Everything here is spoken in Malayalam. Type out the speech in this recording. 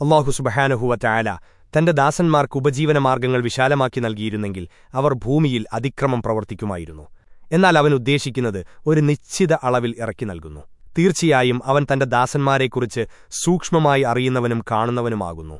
അള്ളാഹു സുബഹാനുഹുവ തന്റെ ദാസന്മാർക്ക് ഉപജീവനമാർഗങ്ങൾ വിശാലമാക്കി നൽകിയിരുന്നെങ്കിൽ അവർ ഭൂമിയിൽ അതിക്രമം പ്രവർത്തിക്കുമായിരുന്നു. എന്നാൽ അവൻ ഉദ്ദേശിക്കുന്നത് ഒരു നിശ്ചിത അളവിൽ ഇറക്കി നൽകുന്നു. തീർച്ചയായും അവൻ തന്റെ ദാസന്മാരെക്കുറിച്ച് സൂക്ഷ്മമായി അറിയുന്നവനും കാണുന്നവനുമാകുന്നു.